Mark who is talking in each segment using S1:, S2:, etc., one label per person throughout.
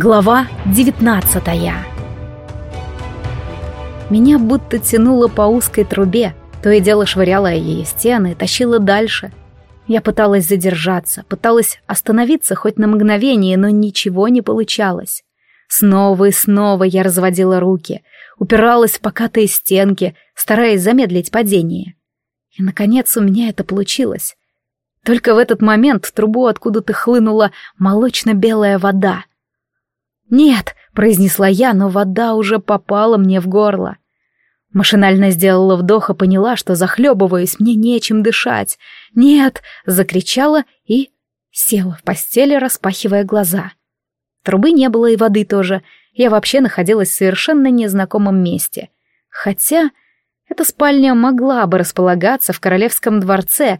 S1: Глава девятнадцатая Меня будто тянуло по узкой трубе, то и дело швыряло ее стены, тащило дальше. Я пыталась задержаться, пыталась остановиться хоть на мгновение, но ничего не получалось. Снова и снова я разводила руки, упиралась в покатые стенки, стараясь замедлить падение. И, наконец, у меня это получилось. Только в этот момент в трубу откуда-то хлынула молочно-белая вода. «Нет!» — произнесла я, но вода уже попала мне в горло. Машинально сделала вдох и поняла, что захлебываюсь, мне нечем дышать. «Нет!» — закричала и села в постели, распахивая глаза. Трубы не было и воды тоже. Я вообще находилась в совершенно незнакомом месте. Хотя эта спальня могла бы располагаться в королевском дворце.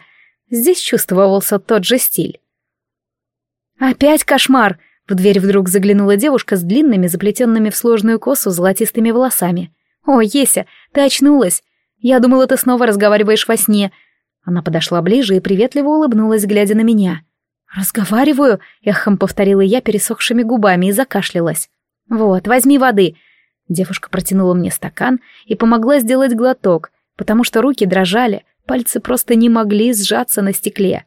S1: Здесь чувствовался тот же стиль. «Опять кошмар!» В дверь вдруг заглянула девушка с длинными, заплетенными в сложную косу золотистыми волосами. «О, Еся, ты очнулась! Я думала, ты снова разговариваешь во сне!» Она подошла ближе и приветливо улыбнулась, глядя на меня. «Разговариваю?» — эхом повторила я пересохшими губами и закашлялась. «Вот, возьми воды!» Девушка протянула мне стакан и помогла сделать глоток, потому что руки дрожали, пальцы просто не могли сжаться на стекле.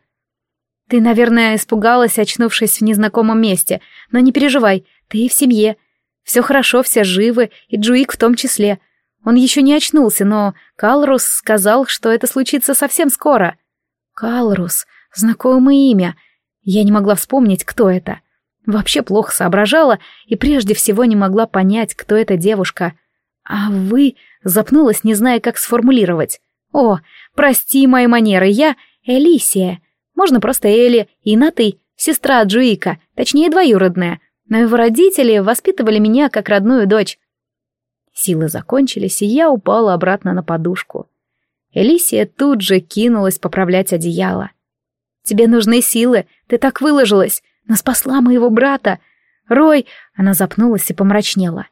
S1: Ты, наверное, испугалась, очнувшись в незнакомом месте, но не переживай, ты в семье. Все хорошо, все живы, и Джуик в том числе. Он еще не очнулся, но Калрус сказал, что это случится совсем скоро. Калрус, знакомое имя. Я не могла вспомнить, кто это. Вообще плохо соображала и прежде всего не могла понять, кто эта девушка. А вы... Запнулась, не зная, как сформулировать. «О, прости мои манеры, я Элисия. Можно просто Элли и на «ты», сестра Джуика, точнее двоюродная, но его родители воспитывали меня как родную дочь. Силы закончились, и я упала обратно на подушку. Элисия тут же кинулась поправлять одеяло. «Тебе нужны силы, ты так выложилась, но спасла моего брата. Рой...» — она запнулась и помрачнела.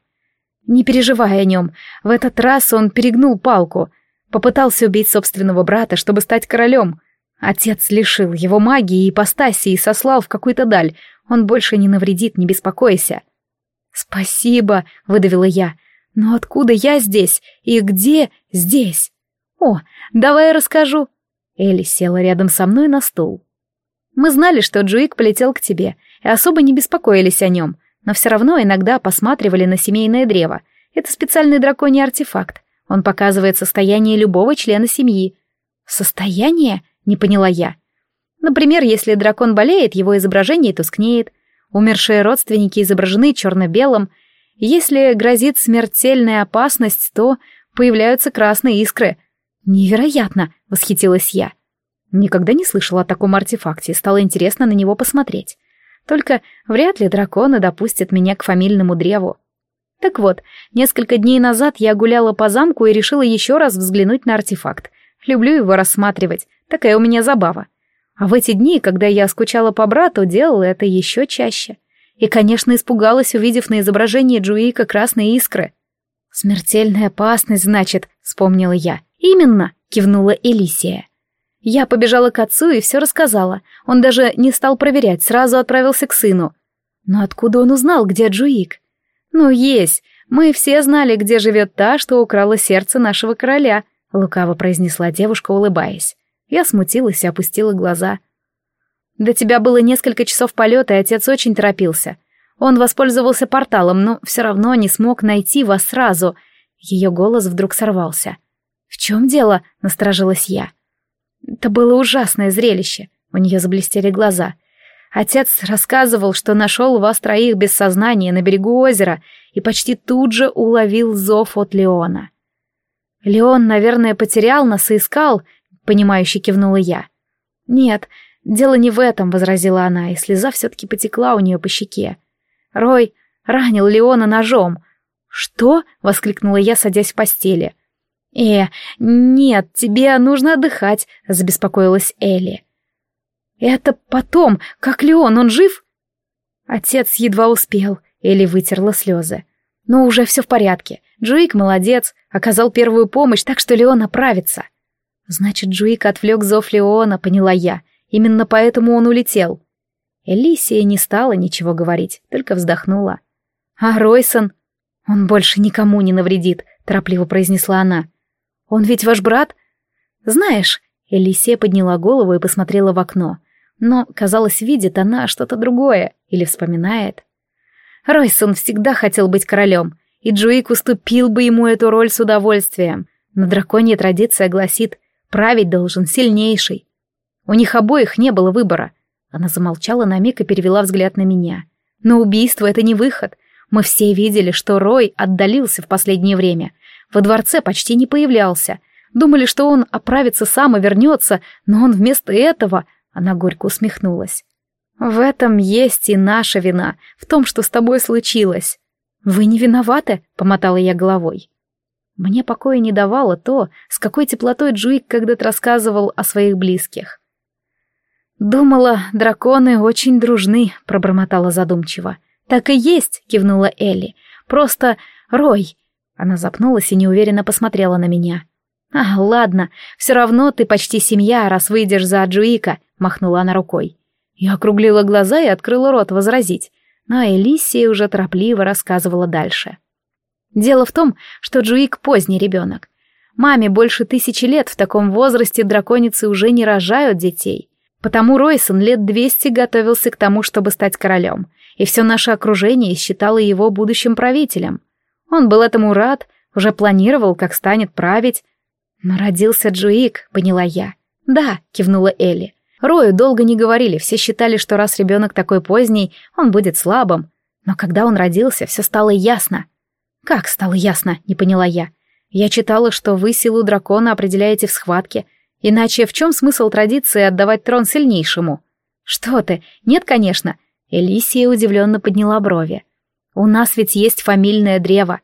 S1: «Не переживай о нем, в этот раз он перегнул палку, попытался убить собственного брата, чтобы стать королем. Отец лишил его магии и ипостаси и сослал в какую-то даль. Он больше не навредит, не беспокойся. «Спасибо», — выдавила я. «Но откуда я здесь? И где здесь?» «О, давай я расскажу». Элли села рядом со мной на стул. «Мы знали, что Джуик полетел к тебе, и особо не беспокоились о нем, но все равно иногда посматривали на семейное древо. Это специальный драконий артефакт. Он показывает состояние любого члена семьи». «Состояние?» Не поняла я. Например, если дракон болеет, его изображение тускнеет, умершие родственники изображены черно-белым, если грозит смертельная опасность, то появляются красные искры. Невероятно, восхитилась я. Никогда не слышала о таком артефакте, стало интересно на него посмотреть. Только вряд ли драконы допустят меня к фамильному древу. Так вот, несколько дней назад я гуляла по замку и решила еще раз взглянуть на артефакт. Люблю его рассматривать, Такая у меня забава. А в эти дни, когда я скучала по брату, делала это еще чаще. И, конечно, испугалась, увидев на изображении Джуика красные искры. «Смертельная опасность, значит», — вспомнила я. «Именно», — кивнула Элисия. Я побежала к отцу и все рассказала. Он даже не стал проверять, сразу отправился к сыну. Но откуда он узнал, где Джуик? Ну, есть. Мы все знали, где живет та, что украла сердце нашего короля, лукаво произнесла девушка, улыбаясь. Я смутилась и опустила глаза. До тебя было несколько часов полета, и отец очень торопился. Он воспользовался порталом, но все равно не смог найти вас сразу. Ее голос вдруг сорвался. «В чем дело?» — насторожилась я. Это было ужасное зрелище. У нее заблестели глаза. Отец рассказывал, что нашел вас троих без сознания на берегу озера и почти тут же уловил зов от Леона. Леон, наверное, потерял нас и искал, понимающе кивнула я. «Нет, дело не в этом», — возразила она, и слеза все-таки потекла у нее по щеке. «Рой ранил Леона ножом». «Что?» — воскликнула я, садясь в постели. «Э, нет, тебе нужно отдыхать», — забеспокоилась Элли. «Это потом, как Леон, он жив?» Отец едва успел, Элли вытерла слезы. «Но уже все в порядке. Джейк молодец, оказал первую помощь, так что Леон оправится». Значит, Джуик отвлек зов Леона, поняла я. Именно поэтому он улетел. Элисия не стала ничего говорить, только вздохнула. «А Ройсон?» «Он больше никому не навредит», — торопливо произнесла она. «Он ведь ваш брат?» «Знаешь...» — Элисия подняла голову и посмотрела в окно. Но, казалось, видит она что-то другое или вспоминает. Ройсон всегда хотел быть королем, и Джуик уступил бы ему эту роль с удовольствием. Но драконья традиция гласит, править должен сильнейший. У них обоих не было выбора. Она замолчала на миг и перевела взгляд на меня. Но убийство — это не выход. Мы все видели, что Рой отдалился в последнее время. Во дворце почти не появлялся. Думали, что он оправится сам и вернется, но он вместо этого... Она горько усмехнулась. «В этом есть и наша вина, в том, что с тобой случилось». «Вы не виноваты?» — помотала я головой. Мне покоя не давало то, с какой теплотой Джуик когда-то рассказывал о своих близких. «Думала, драконы очень дружны», — пробормотала задумчиво. «Так и есть», — кивнула Элли. «Просто Рой». Она запнулась и неуверенно посмотрела на меня. «А, ладно, все равно ты почти семья, раз выйдешь за Джуика», — махнула она рукой. Я округлила глаза и открыла рот возразить, но Элисия уже торопливо рассказывала дальше. Дело в том, что Джуик поздний ребенок. Маме больше тысячи лет, в таком возрасте драконицы уже не рожают детей. Потому Ройсон лет двести готовился к тому, чтобы стать королем, и все наше окружение считало его будущим правителем. Он был этому рад, уже планировал, как станет править. Но родился Джуик, поняла я. Да, кивнула Элли. Рою долго не говорили, все считали, что раз ребенок такой поздний, он будет слабым. Но когда он родился, все стало ясно. Как стало ясно, не поняла я. Я читала, что вы силу дракона определяете в схватке — Иначе в чем смысл традиции отдавать трон сильнейшему? Что ты? Нет, конечно. Элисия удивленно подняла брови. У нас ведь есть фамильное древо.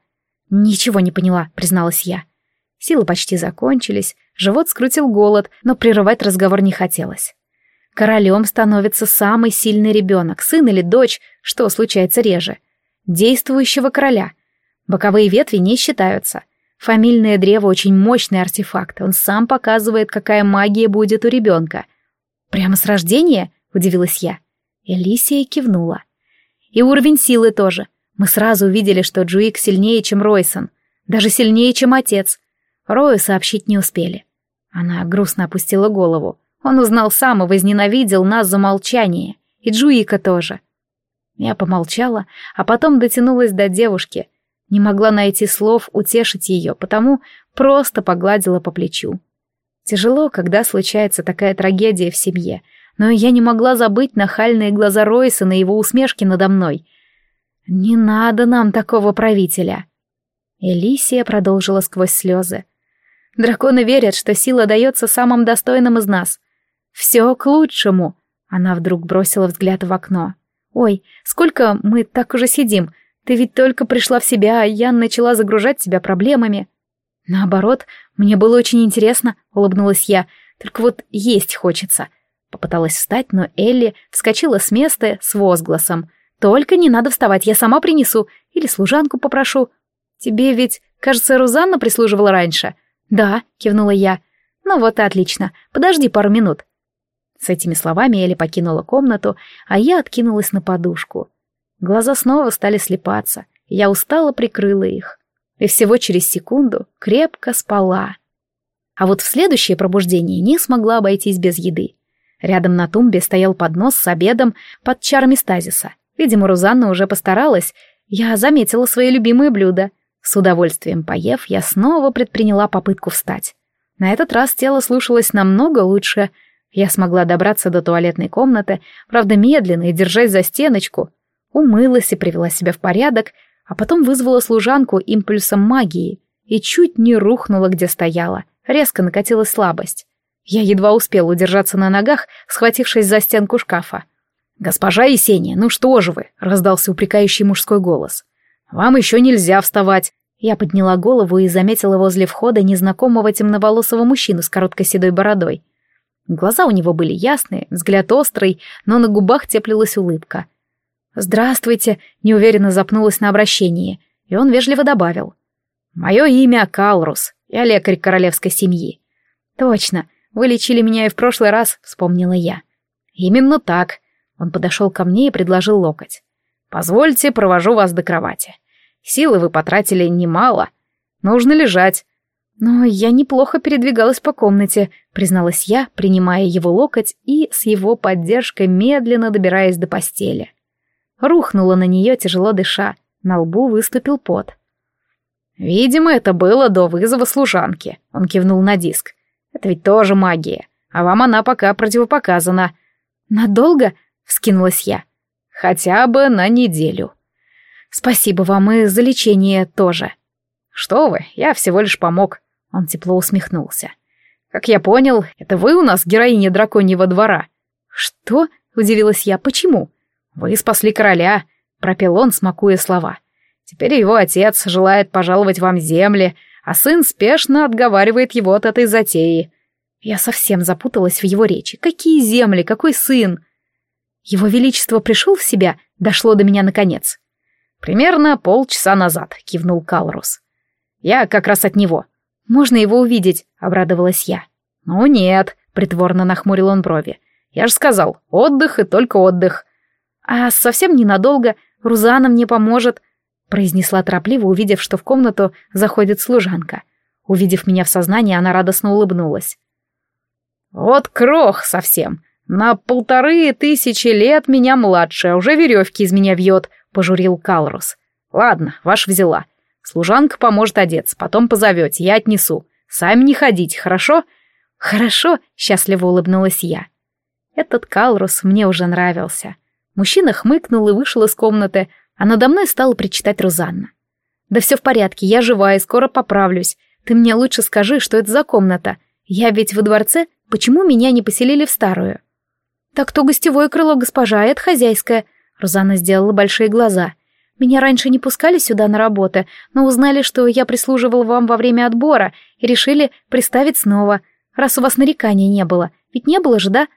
S1: Ничего не поняла, призналась я. Силы почти закончились, живот скрутил голод, но прерывать разговор не хотелось. Королем становится самый сильный ребенок, сын или дочь, что случается реже. Действующего короля. Боковые ветви не считаются — Фамильное древо очень мощный артефакт, он сам показывает, какая магия будет у ребенка. «Прямо с рождения?» — удивилась я. Элисия кивнула. «И уровень силы тоже. Мы сразу увидели, что Джуик сильнее, чем Ройсон. Даже сильнее, чем отец. Рою сообщить не успели». Она грустно опустила голову. Он узнал сам и возненавидел нас за молчание. И Джуика тоже. Я помолчала, а потом дотянулась до девушки — не могла найти слов утешить ее, потому просто погладила по плечу. Тяжело, когда случается такая трагедия в семье, но я не могла забыть нахальные глаза Ройса на его усмешки надо мной. «Не надо нам такого правителя!» Элисия продолжила сквозь слезы. «Драконы верят, что сила дается самым достойным из нас. Все к лучшему!» Она вдруг бросила взгляд в окно. «Ой, сколько мы так уже сидим? Ты ведь только пришла в себя, а я начала загружать себя проблемами. Наоборот, мне было очень интересно, улыбнулась я. Только вот есть хочется. Попыталась встать, но Элли вскочила с места с возгласом. «Только не надо вставать, я сама принесу. Или служанку попрошу. Тебе ведь, кажется, Рузанна прислуживала раньше?» «Да», — кивнула я. «Ну вот и отлично. Подожди пару минут». С этими словами Элли покинула комнату, а я откинулась на подушку. Глаза снова стали слепаться, я устало прикрыла их. И всего через секунду крепко спала. А вот в следующее пробуждение не смогла обойтись без еды. Рядом на тумбе стоял поднос с обедом под чарами стазиса. Видимо, Рузанна уже постаралась. Я заметила свои любимые блюда. С удовольствием поев, я снова предприняла попытку встать. На этот раз тело слушалось намного лучше. Я смогла добраться до туалетной комнаты, правда, медленно и держась за стеночку — умылась и привела себя в порядок, а потом вызвала служанку импульсом магии и чуть не рухнула, где стояла. Резко накатилась слабость. Я едва успела удержаться на ногах, схватившись за стенку шкафа. «Госпожа Есения, ну что же вы?» — раздался упрекающий мужской голос. «Вам еще нельзя вставать». Я подняла голову и заметила возле входа незнакомого темноволосого мужчину с короткой седой бородой. Глаза у него были ясные, взгляд острый, но на губах теплилась улыбка. «Здравствуйте», — неуверенно запнулась на обращении, и он вежливо добавил. «Мое имя Калрус, я лекарь королевской семьи». «Точно, вы лечили меня и в прошлый раз», — вспомнила я. «Именно так», — он подошел ко мне и предложил локоть.
S2: Позвольте, провожу вас до кровати. Силы вы потратили немало. Нужно лежать.
S1: Но я неплохо передвигалась по комнате, призналась я, принимая его локоть и с его поддержкой медленно добираясь до постели. Рухнула на нее, тяжело дыша. На лбу выступил пот.
S2: «Видимо, это было до вызова служанки», — он кивнул на диск. «Это ведь тоже магия, а вам она пока противопоказана».
S1: «Надолго?» — вскинулась я.
S2: «Хотя бы на неделю».
S1: «Спасибо вам и за лечение тоже».
S2: «Что вы, я всего лишь помог», — он тепло усмехнулся. «Как я понял, это вы у нас героиня драконьего двора».
S1: «Что?» — удивилась я. «Почему?»
S2: «Вы спасли короля», — пропел он, смакуя слова. «Теперь его отец желает пожаловать вам земли, а сын спешно отговаривает его от этой затеи».
S1: Я совсем запуталась в его речи. «Какие земли? Какой сын?» Его Величество пришел в себя, дошло до меня наконец.
S2: «Примерно полчаса назад», — кивнул Калрус. «Я как раз от него».
S1: «Можно его увидеть?» — обрадовалась я.
S2: «Ну нет», — притворно нахмурил он брови. «Я же сказал, отдых и только отдых».
S1: «А совсем ненадолго. Рузана мне поможет», — произнесла торопливо, увидев, что в комнату заходит служанка. Увидев меня в сознании, она радостно улыбнулась.
S2: «Вот крох совсем. На полторы тысячи лет меня младше, а уже веревки из меня вьет», — пожурил Калрус. «Ладно, ваш взяла. Служанка поможет одеться, потом позовете, я отнесу. Сами не ходите, хорошо?»
S1: «Хорошо», — счастливо улыбнулась я. Этот Калрус мне уже нравился. Мужчина хмыкнул и вышел из комнаты, а надо мной стала причитать Рузанна. «Да все в порядке, я жива и скоро поправлюсь. Ты мне лучше скажи, что это за комната. Я ведь во дворце, почему меня не поселили в старую?» «Так то гостевое крыло, госпожа, а это хозяйское». Рузанна сделала большие глаза. «Меня раньше не пускали сюда на работы, но узнали, что я прислуживал вам во время отбора и решили приставить снова, раз у вас нареканий не было. Ведь не было же, да?»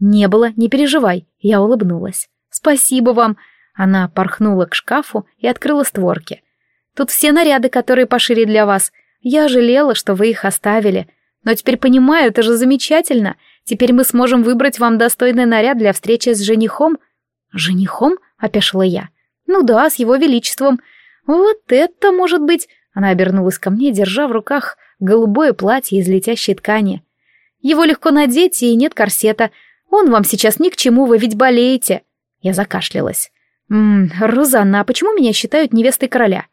S1: «Не было, не переживай», — я улыбнулась. «Спасибо вам». Она порхнула к шкафу и открыла створки. «Тут все наряды, которые пошире для вас. Я жалела, что вы их оставили. Но теперь понимаю, это же замечательно. Теперь мы сможем выбрать вам достойный наряд для встречи с женихом». «Женихом?» — опешила я. «Ну да, с его величеством. Вот это может быть...» Она обернулась ко мне, держа в руках голубое платье из летящей ткани. «Его легко надеть, и нет корсета. Он вам сейчас ни к чему, вы ведь болеете». Я закашлялась. «Ммм, Розанна, а почему меня считают невестой короля?»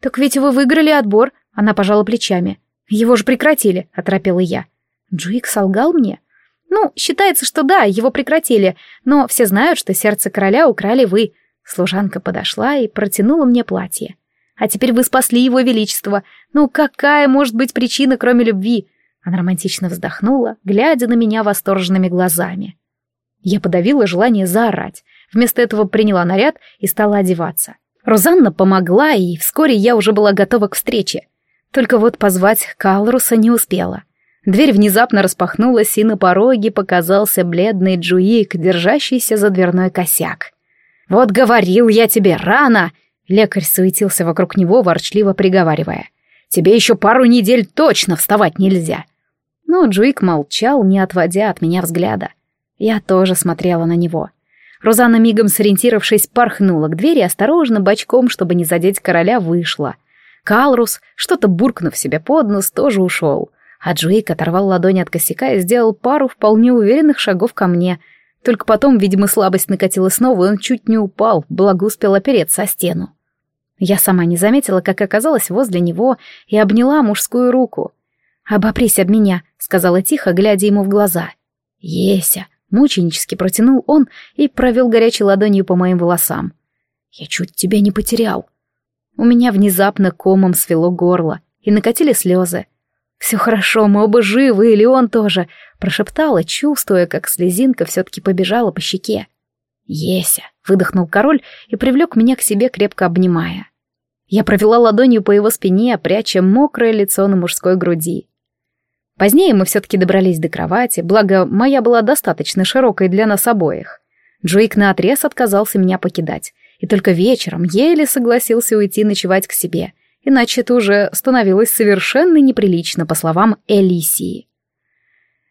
S1: «Так ведь вы выиграли отбор», — она пожала плечами. «Его же прекратили», — оторопела я. Джуик солгал мне? «Ну, считается, что да, его прекратили, но все знают, что сердце короля украли вы». Служанка подошла и протянула мне платье. «А теперь вы спасли его величество. Ну, какая может быть причина, кроме любви? Она романтично вздохнула, глядя на меня восторженными глазами. Я подавила желание заорать. Вместо этого приняла наряд и стала одеваться. Розанна помогла, и вскоре я уже была готова к встрече. Только вот позвать Калруса не успела. Дверь внезапно распахнулась, и на пороге показался бледный Джуик, держащийся за дверной косяк. «Вот говорил я тебе, рано!» Лекарь суетился вокруг него, ворчливо приговаривая. «Тебе еще пару недель точно вставать нельзя!» Но Джуик молчал, не отводя от меня взгляда. Я тоже смотрела на него. Розанна, мигом сориентировавшись, порхнула к двери осторожно, бочком, чтобы не задеть короля, вышла. Калрус, что-то буркнув себе под нос, тоже ушел. А Джуик оторвал ладонь от косяка и сделал пару вполне уверенных шагов ко мне. Только потом, видимо, слабость накатила снова, и он чуть не упал, благо успел опереться о стену. Я сама не заметила, как оказалась возле него и обняла мужскую руку. «Обопрись об меня», — сказала тихо, глядя ему в глаза. «Еся», — мученически протянул он и провел горячей ладонью по моим волосам. «Я чуть тебя не потерял». У меня внезапно комом свело горло, и накатили слезы. «Все хорошо, мы оба живы, или он тоже», — прошептала, чувствуя, как слезинка все-таки побежала по щеке. «Еся», — выдохнул король и привлек меня к себе, крепко обнимая. Я провела ладонью по его спине, пряча мокрое лицо на мужской груди. Позднее мы все-таки добрались до кровати, благо моя была достаточно широкой для нас обоих. Джейк наотрез отказался меня покидать, и только вечером еле согласился уйти ночевать к себе, иначе это уже становилось совершенно неприлично, по словам Элисии.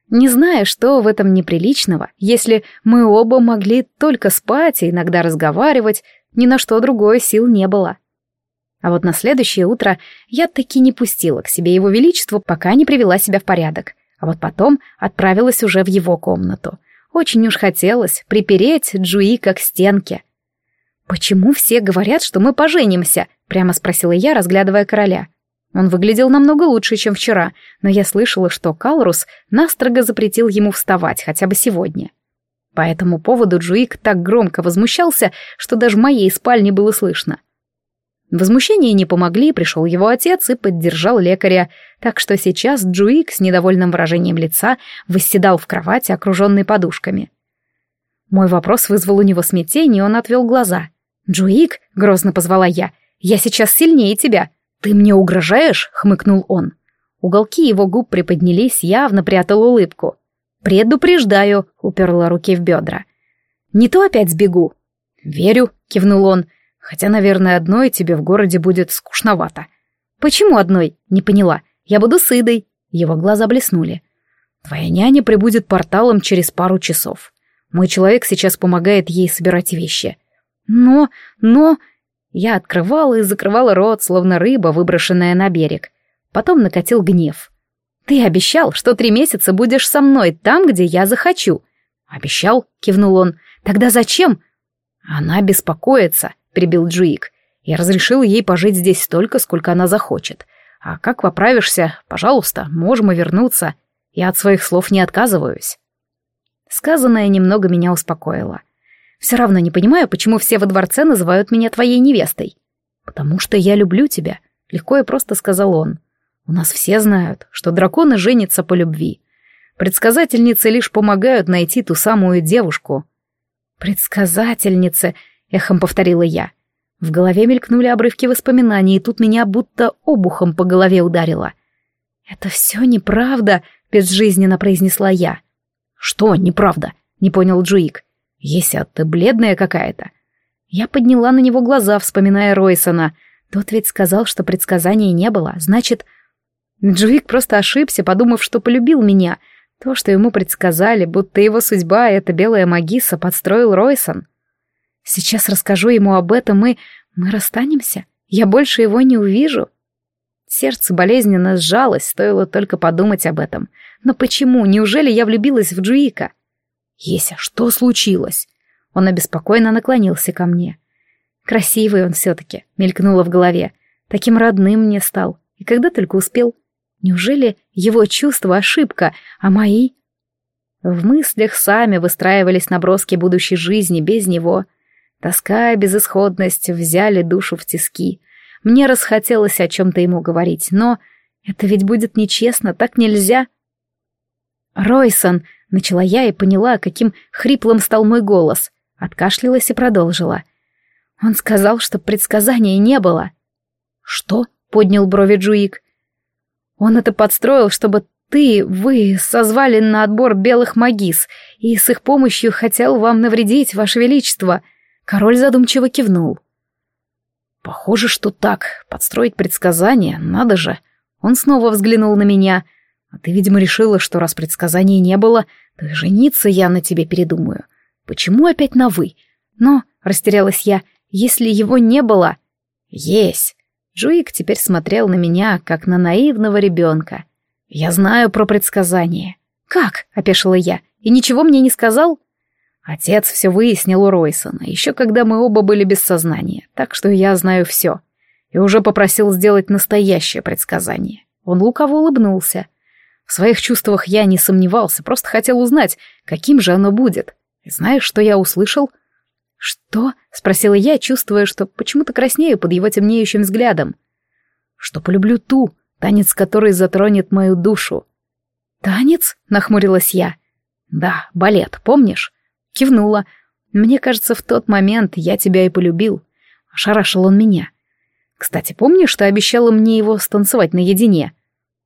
S1: не зная, что в этом неприличного, если мы оба могли только спать и иногда разговаривать, ни на что другое сил не было. А вот на следующее утро я таки не пустила к себе его величество, пока не привела себя в порядок. А вот потом отправилась уже в его комнату. Очень уж хотелось припереть Джуика к стенке. «Почему все говорят, что мы поженимся?» — прямо спросила я, разглядывая короля. Он выглядел намного лучше, чем вчера, но я слышала, что Калрус настрого запретил ему вставать хотя бы сегодня. По этому поводу Джуик так громко возмущался, что даже в моей спальне было слышно. Возмущения не помогли, пришел его отец и поддержал лекаря, так что сейчас Джуик с недовольным выражением лица восседал в кровати, окруженный подушками. Мой вопрос вызвал у него смятение, и он отвел глаза. «Джуик», — грозно позвала я, — «я сейчас сильнее тебя». «Ты мне угрожаешь?» — хмыкнул он. Уголки его губ приподнялись, явно прятал улыбку. «Предупреждаю», — уперла руки в бедра. «Не то опять сбегу». «Верю», — кивнул он, Хотя, наверное, одной тебе в городе будет скучновато. Почему одной? Не поняла. Я буду с Идой. Его глаза блеснули. Твоя няня прибудет порталом через пару часов. Мой человек сейчас помогает ей собирать вещи. Но, но... Я открывала и закрывала рот, словно рыба, выброшенная на берег. Потом накатил гнев. «Ты обещал, что три месяца будешь со мной там, где я захочу». «Обещал?» — кивнул он. «Тогда зачем?» «Она беспокоится перебил Джуик. «Я разрешил ей пожить здесь столько, сколько она захочет. А как поправишься, пожалуйста, можем и вернуться. Я от своих слов не отказываюсь». Сказанное немного меня успокоило. Все равно не понимаю, почему все во дворце называют меня твоей невестой. «Потому что я люблю тебя», — легко и просто сказал он. «У нас все знают, что драконы женятся по любви. Предсказательницы лишь помогают найти ту самую девушку». «Предсказательницы», — эхом повторила я. В голове мелькнули обрывки воспоминаний, и тут меня будто обухом по голове ударило. «Это все неправда», — безжизненно произнесла я. «Что неправда?» — не понял Джуик. «Еся, ты бледная какая-то». Я подняла на него глаза, вспоминая Ройсона. Тот ведь сказал, что предсказания не было. Значит, Джуик просто ошибся, подумав, что полюбил меня. То, что ему предсказали, будто его судьба — это белая магиса, подстроил Ройсон. Сейчас расскажу ему об этом, и мы расстанемся. Я больше его не увижу. Сердце болезненно сжалось, стоило только подумать об этом. Но почему? Неужели я влюбилась в Джуика? Еся, что случилось? Он обеспокоенно наклонился ко мне. Красивый он все-таки, мелькнуло в голове. Таким родным мне стал. И когда только успел. Неужели его чувство ошибка, а мои... В мыслях сами выстраивались наброски будущей жизни без него — Тоска и безысходность взяли душу в тиски. Мне расхотелось о чем-то ему говорить, но это ведь будет нечестно, так нельзя. «Ройсон!» — начала я и поняла, каким хриплым стал мой голос. Откашлялась и продолжила. Он сказал, что предсказания не было. «Что?» — поднял брови Джуик. «Он это подстроил, чтобы ты, вы созвали на отбор белых магис, и с их помощью хотел вам навредить, Ваше Величество», Король задумчиво кивнул. «Похоже, что так. Подстроить предсказание, надо же». Он снова взглянул на меня. «А ты, видимо, решила, что раз предсказания не было, то и жениться я на тебе передумаю. Почему опять на «вы»?» «Но», — растерялась я, — «если его не было...» «Есть». Джуик теперь смотрел на меня, как на наивного ребенка. «Я знаю про предсказание». «Как?» — опешила я. «И ничего мне не сказал?» Отец все выяснил у Ройсона, еще когда мы оба были без сознания, так что я знаю все. И уже попросил сделать настоящее предсказание. Он лукаво улыбнулся. В своих чувствах я не сомневался, просто хотел узнать, каким же оно будет. И знаешь, что я услышал? «Что?» — спросила я, чувствуя, что почему-то краснею под его темнеющим взглядом. «Что полюблю ту, танец который затронет мою душу». «Танец?» — нахмурилась я. «Да, балет, помнишь? Кивнула. Мне кажется, в тот момент я тебя и полюбил. Ошарашил он меня. Кстати, помнишь, что обещала мне его станцевать наедине?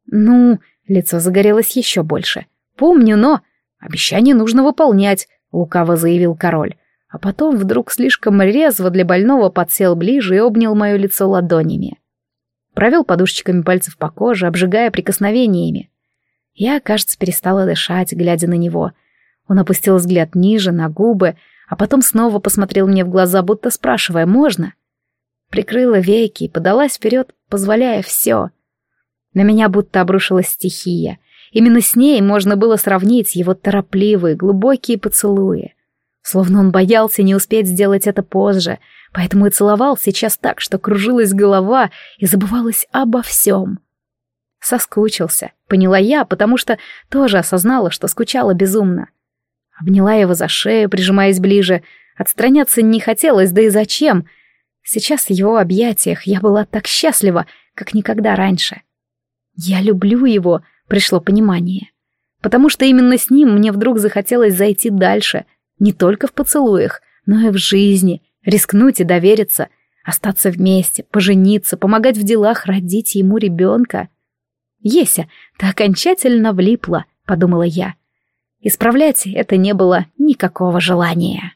S1: Ну, лицо загорелось еще больше. Помню, но... Обещание нужно выполнять, лукаво заявил король. А потом вдруг слишком резво для больного подсел ближе и обнял мое лицо ладонями. Провел подушечками пальцев по коже, обжигая прикосновениями. Я, кажется, перестала дышать, глядя на него. Он опустил взгляд ниже, на губы, а потом снова посмотрел мне в глаза, будто спрашивая, можно? Прикрыла веки и подалась вперед, позволяя все. На меня будто обрушилась стихия. Именно с ней можно было сравнить его торопливые, глубокие поцелуи. Словно он боялся не успеть сделать это позже, поэтому и целовал сейчас так, что кружилась голова и забывалась обо всем. Соскучился, поняла я, потому что тоже осознала, что скучала безумно. Обняла его за шею, прижимаясь ближе. Отстраняться не хотелось, да и зачем? Сейчас в его объятиях я была так счастлива, как никогда раньше. Я люблю его, пришло понимание. Потому что именно с ним мне вдруг захотелось зайти дальше, не только в поцелуях, но и в жизни, рискнуть и довериться, остаться вместе, пожениться, помогать в делах, родить ему ребенка. «Еся, ты окончательно влипла», — подумала я. Исправлять это не было никакого желания.